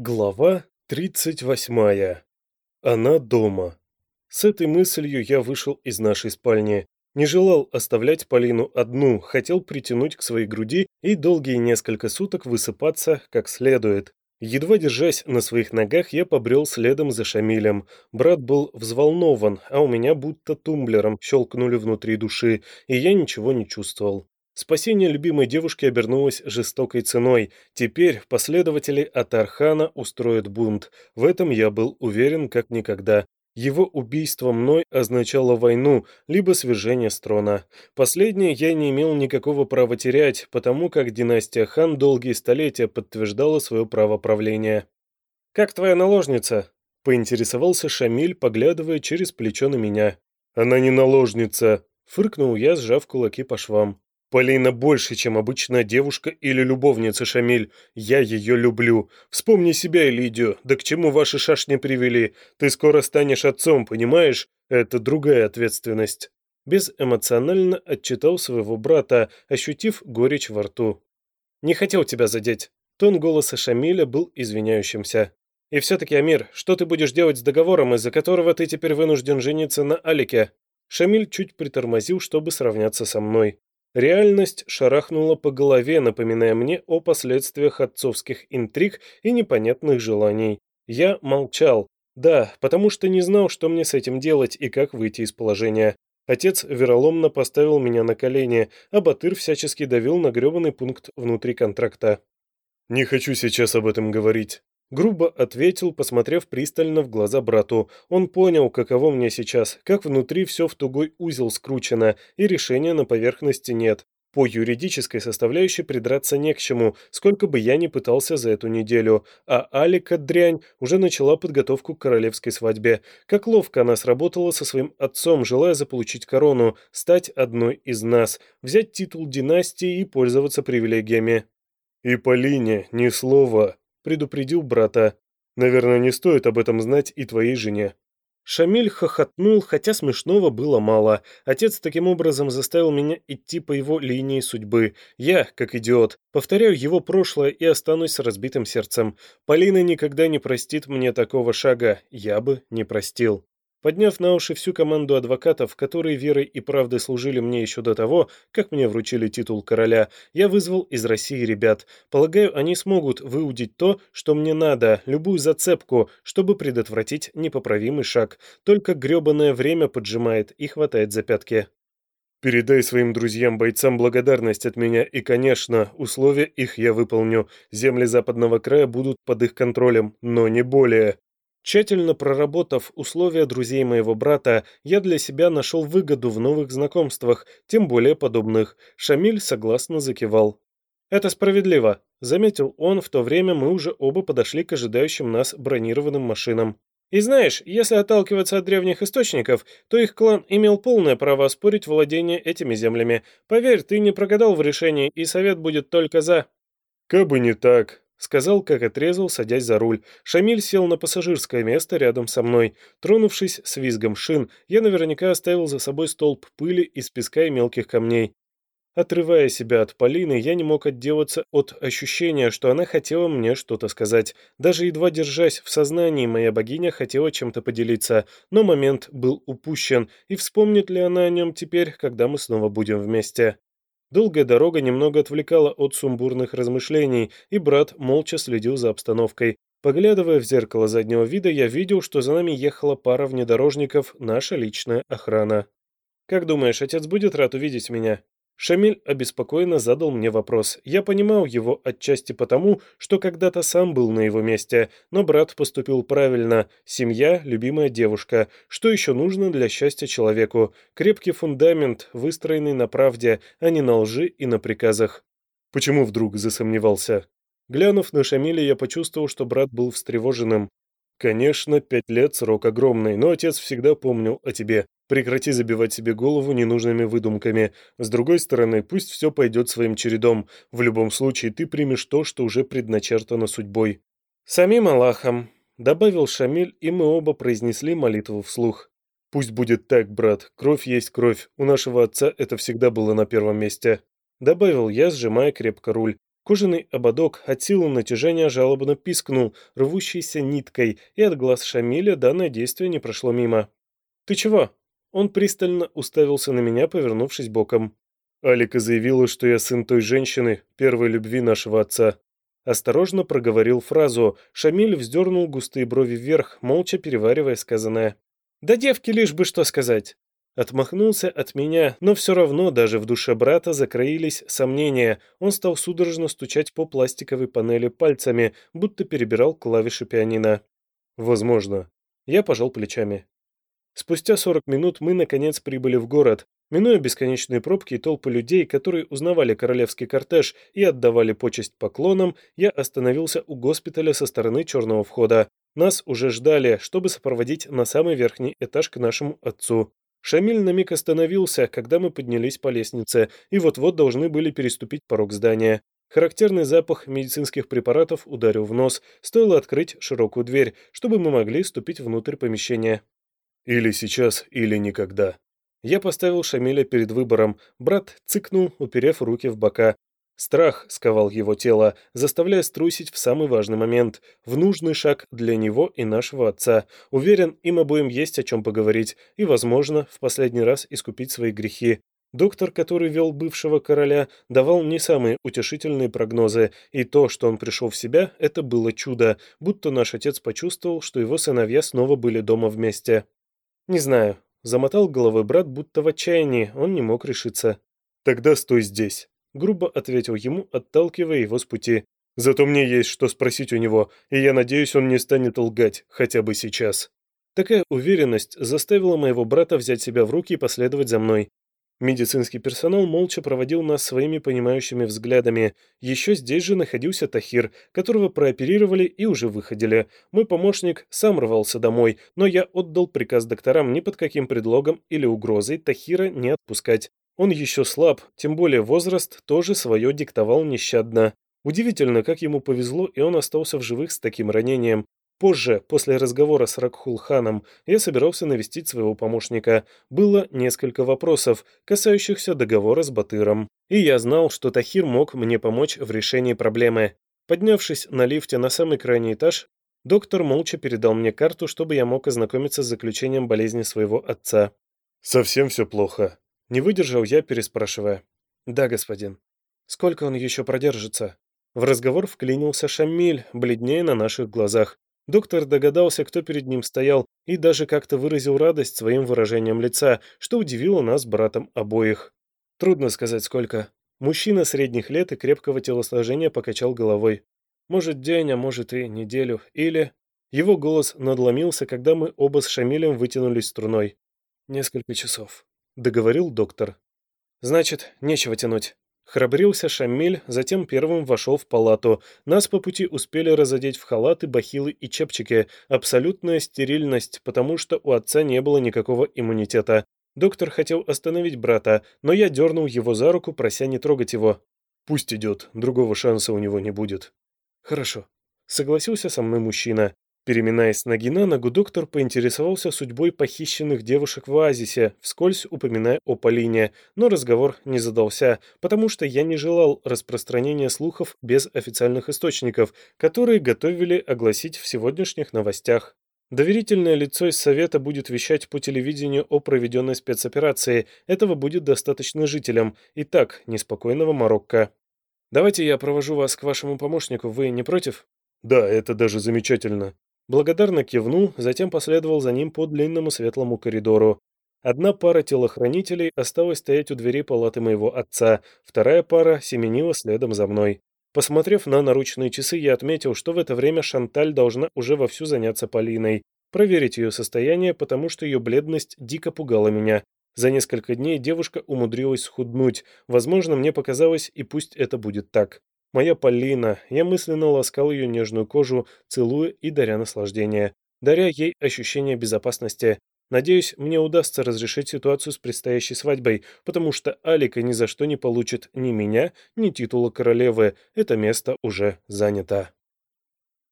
Глава 38. Она дома. С этой мыслью я вышел из нашей спальни. Не желал оставлять Полину одну, хотел притянуть к своей груди и долгие несколько суток высыпаться как следует. Едва держась на своих ногах, я побрел следом за Шамилем. Брат был взволнован, а у меня будто тумблером щелкнули внутри души, и я ничего не чувствовал. Спасение любимой девушки обернулось жестокой ценой. Теперь последователи Атархана устроят бунт. В этом я был уверен как никогда. Его убийство мной означало войну, либо свержение с трона. Последнее я не имел никакого права терять, потому как династия Хан долгие столетия подтверждала свое право правления. «Как твоя наложница?» – поинтересовался Шамиль, поглядывая через плечо на меня. «Она не наложница», – фыркнул я, сжав кулаки по швам. Полина больше, чем обычная девушка или любовница Шамиль. Я ее люблю. Вспомни себя и Лидию. Да к чему ваши шашни привели? Ты скоро станешь отцом, понимаешь? Это другая ответственность. Безэмоционально отчитал своего брата, ощутив горечь во рту. Не хотел тебя задеть. Тон голоса Шамиля был извиняющимся. И все-таки, Амир, что ты будешь делать с договором, из-за которого ты теперь вынужден жениться на Алике? Шамиль чуть притормозил, чтобы сравняться со мной. Реальность шарахнула по голове, напоминая мне о последствиях отцовских интриг и непонятных желаний. Я молчал. Да, потому что не знал, что мне с этим делать и как выйти из положения. Отец вероломно поставил меня на колени, а Батыр всячески давил на гребаный пункт внутри контракта. «Не хочу сейчас об этом говорить», Грубо ответил, посмотрев пристально в глаза брату. Он понял, каково мне сейчас, как внутри все в тугой узел скручено, и решения на поверхности нет. По юридической составляющей придраться не к чему, сколько бы я ни пытался за эту неделю. А Алика дрянь уже начала подготовку к королевской свадьбе. Как ловко она сработала со своим отцом, желая заполучить корону, стать одной из нас, взять титул династии и пользоваться привилегиями. «И Полине ни слова», предупредил брата. Наверное, не стоит об этом знать и твоей жене. Шамиль хохотнул, хотя смешного было мало. Отец таким образом заставил меня идти по его линии судьбы. Я, как идиот, повторяю его прошлое и останусь с разбитым сердцем. Полина никогда не простит мне такого шага. Я бы не простил. Подняв на уши всю команду адвокатов, которые верой и правдой служили мне еще до того, как мне вручили титул короля, я вызвал из России ребят. Полагаю, они смогут выудить то, что мне надо, любую зацепку, чтобы предотвратить непоправимый шаг. Только гребаное время поджимает и хватает за пятки. Передай своим друзьям-бойцам благодарность от меня, и, конечно, условия их я выполню. Земли западного края будут под их контролем, но не более. Тщательно проработав условия друзей моего брата, я для себя нашел выгоду в новых знакомствах, тем более подобных. Шамиль согласно закивал. «Это справедливо», — заметил он, в то время мы уже оба подошли к ожидающим нас бронированным машинам. «И знаешь, если отталкиваться от древних источников, то их клан имел полное право оспорить владение этими землями. Поверь, ты не прогадал в решении, и совет будет только за». «Кабы не так», Сказал, как отрезал, садясь за руль. Шамиль сел на пассажирское место рядом со мной. Тронувшись с визгом шин, я наверняка оставил за собой столб пыли из песка и мелких камней. Отрывая себя от Полины, я не мог отделаться от ощущения, что она хотела мне что-то сказать. Даже едва держась в сознании, моя богиня хотела чем-то поделиться, но момент был упущен, и вспомнит ли она о нем теперь, когда мы снова будем вместе. Долгая дорога немного отвлекала от сумбурных размышлений, и брат молча следил за обстановкой. Поглядывая в зеркало заднего вида, я видел, что за нами ехала пара внедорожников, наша личная охрана. «Как думаешь, отец будет рад увидеть меня?» Шамиль обеспокоенно задал мне вопрос. Я понимал его отчасти потому, что когда-то сам был на его месте, но брат поступил правильно. Семья, любимая девушка. Что еще нужно для счастья человеку? Крепкий фундамент, выстроенный на правде, а не на лжи и на приказах. Почему вдруг засомневался? Глянув на Шамиля, я почувствовал, что брат был встревоженным. Конечно, пять лет срок огромный, но отец всегда помнил о тебе. Прекрати забивать себе голову ненужными выдумками. С другой стороны, пусть все пойдет своим чередом. В любом случае, ты примешь то, что уже предначертано судьбой. Самим Аллахом, добавил Шамиль, и мы оба произнесли молитву вслух. Пусть будет так, брат. Кровь есть кровь. У нашего отца это всегда было на первом месте. Добавил я, сжимая крепко руль. Кожаный ободок от силы натяжения жалобно пискнул, рвущейся ниткой, и от глаз Шамиля данное действие не прошло мимо. «Ты чего?» Он пристально уставился на меня, повернувшись боком. Алика заявила, что я сын той женщины, первой любви нашего отца. Осторожно проговорил фразу. Шамиль вздернул густые брови вверх, молча переваривая сказанное. «Да девки лишь бы что сказать!» Отмахнулся от меня, но все равно даже в душе брата закроились сомнения. Он стал судорожно стучать по пластиковой панели пальцами, будто перебирал клавиши пианино. «Возможно». Я пожал плечами. Спустя 40 минут мы, наконец, прибыли в город. Минуя бесконечные пробки и толпы людей, которые узнавали королевский кортеж и отдавали почесть поклонам, я остановился у госпиталя со стороны черного входа. Нас уже ждали, чтобы сопроводить на самый верхний этаж к нашему отцу. Шамиль на миг остановился, когда мы поднялись по лестнице, и вот-вот должны были переступить порог здания. Характерный запах медицинских препаратов ударил в нос, стоило открыть широкую дверь, чтобы мы могли ступить внутрь помещения. «Или сейчас, или никогда», я поставил Шамиля перед выбором. Брат цыкнул, уперев руки в бока. Страх сковал его тело, заставляя струсить в самый важный момент, в нужный шаг для него и нашего отца. Уверен, им обоим есть о чем поговорить и, возможно, в последний раз искупить свои грехи. Доктор, который вел бывшего короля, давал не самые утешительные прогнозы, и то, что он пришел в себя, это было чудо, будто наш отец почувствовал, что его сыновья снова были дома вместе. Не знаю, Замотал головой брат, будто в отчаянии, он не мог решиться. «Тогда стой здесь», — грубо ответил ему, отталкивая его с пути. «Зато мне есть что спросить у него, и я надеюсь, он не станет лгать, хотя бы сейчас». Такая уверенность заставила моего брата взять себя в руки и последовать за мной. Медицинский персонал молча проводил нас своими понимающими взглядами. Еще здесь же находился Тахир, которого прооперировали и уже выходили. Мой помощник сам рвался домой, но я отдал приказ докторам ни под каким предлогом или угрозой Тахира не отпускать. Он еще слаб, тем более возраст тоже свое диктовал нещадно. Удивительно, как ему повезло, и он остался в живых с таким ранением. Позже, после разговора с Ракхул-ханом, я собирался навестить своего помощника. Было несколько вопросов, касающихся договора с Батыром. И я знал, что Тахир мог мне помочь в решении проблемы. Поднявшись на лифте на самый крайний этаж, доктор молча передал мне карту, чтобы я мог ознакомиться с заключением болезни своего отца. «Совсем все плохо?» Не выдержал я, переспрашивая. «Да, господин. Сколько он еще продержится?» В разговор вклинился Шамиль, бледнее на наших глазах. Доктор догадался, кто перед ним стоял, и даже как-то выразил радость своим выражением лица, что удивило нас братом обоих. Трудно сказать, сколько. Мужчина средних лет и крепкого телосложения покачал головой. Может, день, а может и неделю. Или... Его голос надломился, когда мы оба с Шамилем вытянулись струной. «Несколько часов», — договорил доктор. «Значит, нечего тянуть. Храбрился Шамиль, затем первым вошел в палату. Нас по пути успели разодеть в халаты, бахилы и чепчики. Абсолютная стерильность, потому что у отца не было никакого иммунитета. Доктор хотел остановить брата, но я дернул его за руку, прося не трогать его. «Пусть идет, другого шанса у него не будет». «Хорошо», — согласился со мной мужчина. Переминаясь с ноги на ногу, доктор поинтересовался судьбой похищенных девушек в оазисе, вскользь упоминая о Полине, но разговор не задался, потому что я не желал распространения слухов без официальных источников, которые готовили огласить в сегодняшних новостях. Доверительное лицо из Совета будет вещать по телевидению о проведенной спецоперации. Этого будет достаточно жителям. И так, неспокойного Марокко. Давайте я провожу вас к вашему помощнику, вы не против? Да, это даже замечательно. Благодарно кивнул, затем последовал за ним по длинному светлому коридору. Одна пара телохранителей осталась стоять у двери палаты моего отца, вторая пара семенила следом за мной. Посмотрев на наручные часы, я отметил, что в это время Шанталь должна уже вовсю заняться Полиной, проверить ее состояние, потому что ее бледность дико пугала меня. За несколько дней девушка умудрилась схуднуть, возможно, мне показалось, и пусть это будет так. Моя Полина, я мысленно ласкал ее нежную кожу, целуя и даря наслаждение, даря ей ощущение безопасности. Надеюсь, мне удастся разрешить ситуацию с предстоящей свадьбой, потому что Алика ни за что не получит ни меня, ни титула королевы. Это место уже занято.